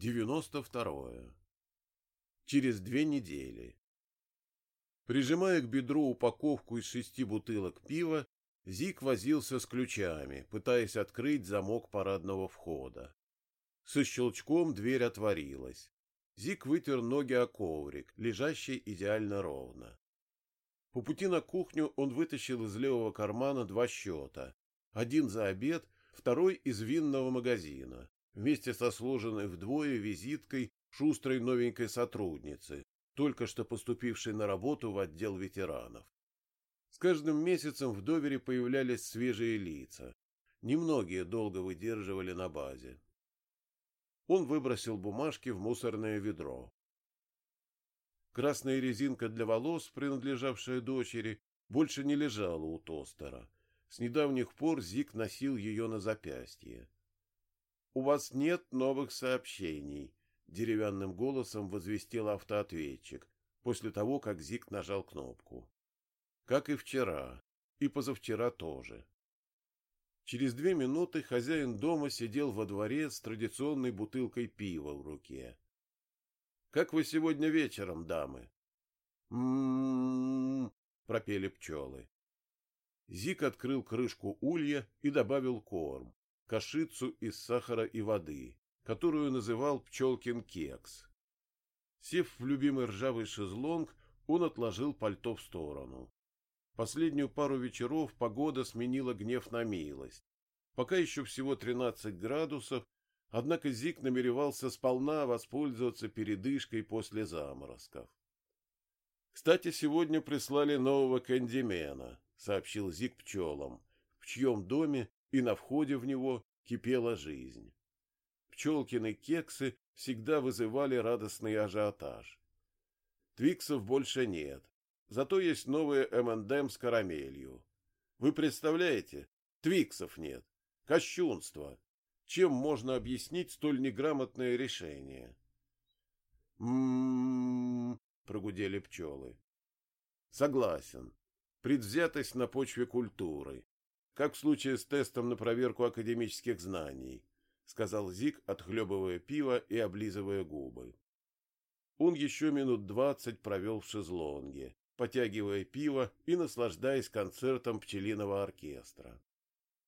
92. Через две недели. Прижимая к бедру упаковку из шести бутылок пива, Зик возился с ключами, пытаясь открыть замок парадного входа. Со щелчком дверь отворилась. Зик вытер ноги о коврик, лежащий идеально ровно. По пути на кухню он вытащил из левого кармана два счета. Один за обед, второй из винного магазина, вместе со сложенной вдвое визиткой шустрой новенькой сотрудницы, только что поступившей на работу в отдел ветеранов. С каждым месяцем в довере появлялись свежие лица. Немногие долго выдерживали на базе. Он выбросил бумажки в мусорное ведро. Красная резинка для волос, принадлежавшая дочери, больше не лежала у тостера. С недавних пор Зик носил ее на запястье. — У вас нет новых сообщений, — деревянным голосом возвестил автоответчик после того, как Зик нажал кнопку. Как и вчера, и позавчера тоже. Через две минуты хозяин дома сидел во дворе с традиционной бутылкой пива в руке. — Как вы сегодня вечером, дамы? «М-м-м», пропели пчелы. Зик открыл крышку улья и добавил корм, кашицу из сахара и воды, которую называл пчелкин кекс. Сев в любимый ржавый шезлонг, он отложил пальто в сторону. Последнюю пару вечеров погода сменила гнев на милость. Пока еще всего 13 градусов, однако Зик намеревался сполна воспользоваться передышкой после заморозков. Кстати, сегодня прислали нового кандимена, сообщил Зик пчелам, в чьем доме и на входе в него кипела жизнь. Пчелкины кексы всегда вызывали радостный ажиотаж. Твиксов больше нет, зато есть новые МНДМ с карамелью. Вы представляете, Твиксов нет. Кощунство. Чем можно объяснить столь неграмотное решение? М-м-м, прогудели пчелы. Согласен. Предвзятость на почве культуры. Как в случае с тестом на проверку академических знаний, сказал Зик, отхлебывая пиво и облизывая губы. Он еще минут двадцать провел в шезлонге, потягивая пиво и наслаждаясь концертом пчелиного оркестра.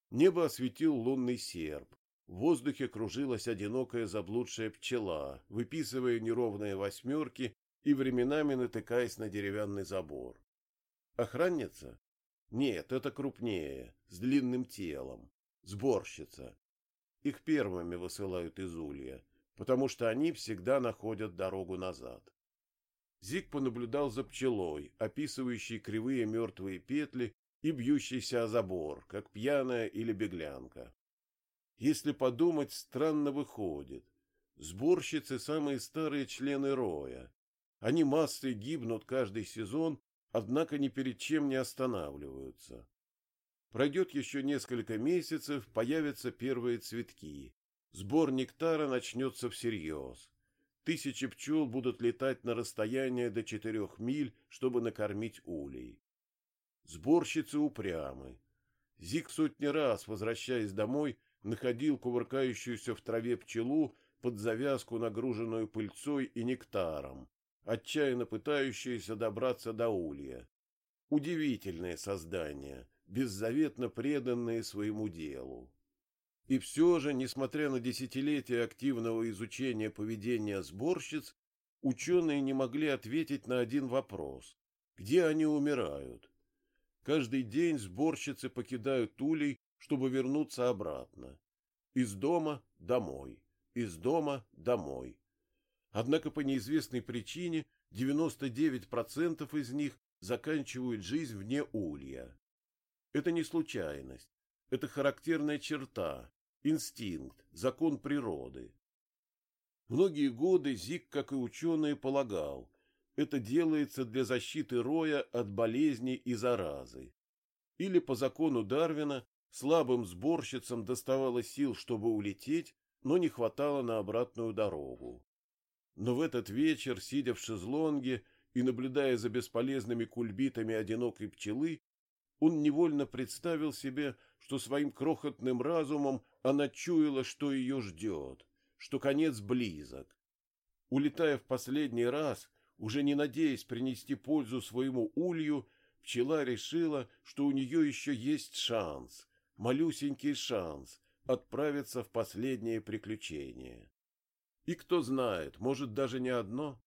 Небо осветил лунный серп. В воздухе кружилась одинокая заблудшая пчела, выписывая неровные восьмерки и временами натыкаясь на деревянный забор. Охранница? Нет, это крупнее, с длинным телом. Сборщица. Их первыми высылают из улья, потому что они всегда находят дорогу назад. Зик понаблюдал за пчелой, описывающей кривые мертвые петли и бьющейся о забор, как пьяная или беглянка. Если подумать, странно выходит. Сборщицы – самые старые члены роя. Они массой гибнут каждый сезон однако ни перед чем не останавливаются. Пройдет еще несколько месяцев, появятся первые цветки. Сбор нектара начнется всерьез. Тысячи пчел будут летать на расстояние до четырех миль, чтобы накормить улей. Сборщицы упрямы. Зиг сотни раз, возвращаясь домой, находил кувыркающуюся в траве пчелу под завязку, нагруженную пыльцой и нектаром, отчаянно пытающиеся добраться до улья. Удивительное создание, беззаветно преданные своему делу. И все же, несмотря на десятилетия активного изучения поведения сборщиц, ученые не могли ответить на один вопрос. Где они умирают? Каждый день сборщицы покидают улей, чтобы вернуться обратно. Из дома домой, из дома домой. Однако по неизвестной причине 99% из них заканчивают жизнь вне улья. Это не случайность, это характерная черта, инстинкт, закон природы. Многие годы Зик, как и ученые, полагал, это делается для защиты роя от болезней и заразы. Или по закону Дарвина слабым сборщицам доставало сил, чтобы улететь, но не хватало на обратную дорогу. Но в этот вечер, сидя в шезлонге и наблюдая за бесполезными кульбитами одинокой пчелы, он невольно представил себе, что своим крохотным разумом она чуяла, что ее ждет, что конец близок. Улетая в последний раз, уже не надеясь принести пользу своему улью, пчела решила, что у нее еще есть шанс, малюсенький шанс отправиться в последнее приключение. И кто знает, может даже не одно.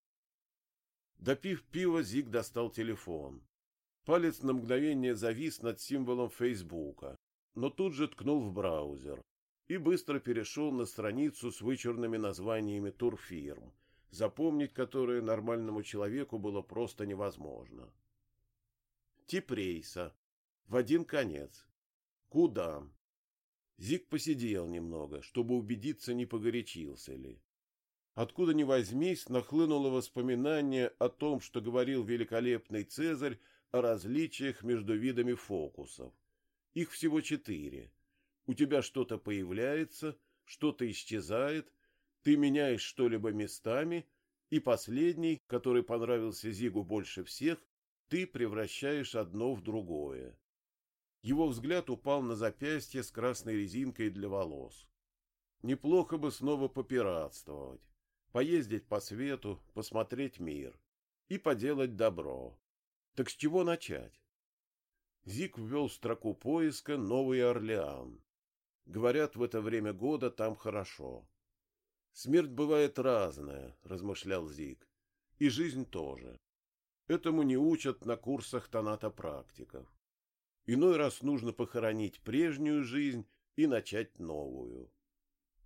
Допив пива, Зиг достал телефон. Палец на мгновение завис над символом Фейсбука, но тут же ткнул в браузер и быстро перешел на страницу с вычурными названиями турфирм, запомнить которые нормальному человеку было просто невозможно. Тип рейса. В один конец. Куда? Зиг посидел немного, чтобы убедиться, не погорячился ли. Откуда ни возьмись, нахлынуло воспоминание о том, что говорил великолепный Цезарь о различиях между видами фокусов. Их всего четыре. У тебя что-то появляется, что-то исчезает, ты меняешь что-либо местами, и последний, который понравился Зигу больше всех, ты превращаешь одно в другое. Его взгляд упал на запястье с красной резинкой для волос. Неплохо бы снова попиратствовать, поездить по свету, посмотреть мир и поделать добро. Так с чего начать? Зик ввел в строку поиска Новый Орлеан. Говорят, в это время года там хорошо. Смерть бывает разная, размышлял Зик, и жизнь тоже. Этому не учат на курсах тонатопрактиков. Иной раз нужно похоронить прежнюю жизнь и начать новую.